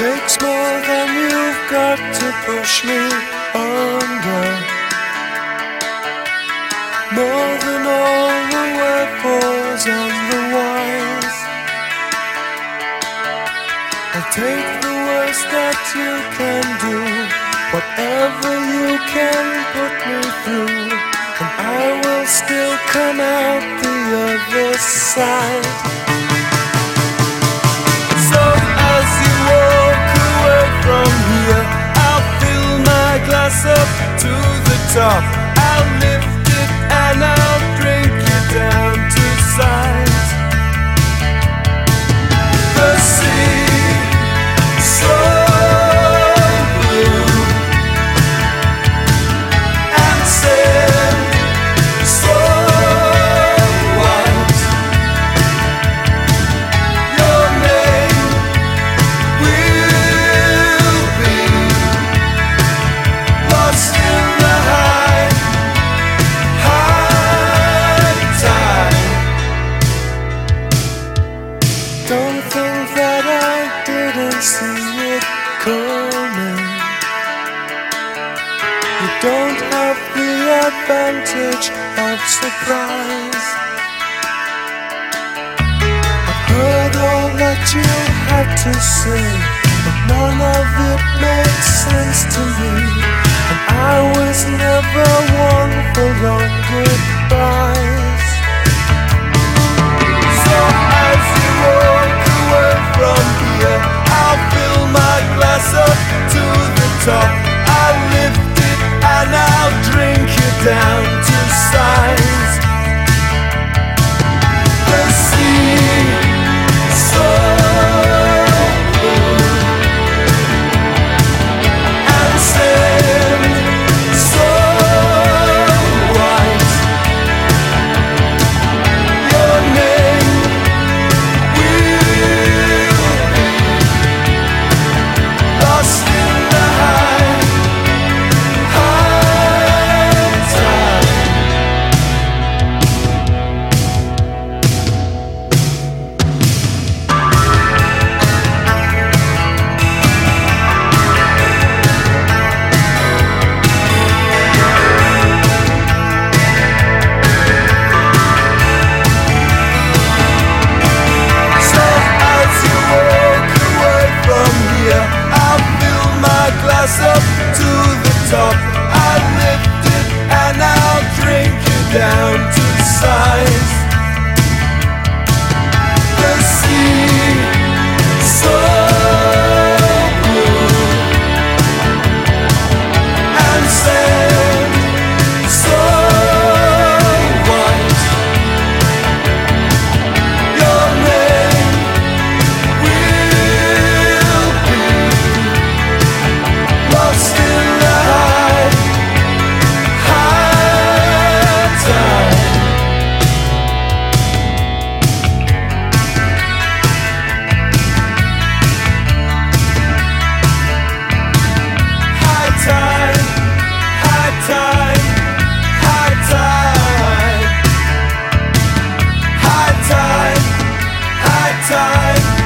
takes more than you've got to push me under. More than all the wherefores and the whys. I'll take you can do, whatever you can put me through, and I will still come out the other side. So as you walk away from here, I'll fill my glass up to the top. I'll lift it and I'll see it coming. You don't have the advantage of surprise. I've heard all that you had to say, but none of it made sense to me. And I was never one for long goodbyes. So as you walk away from here, up to the top. Top. I lift it and I'll drink you down to size. The sea, tide.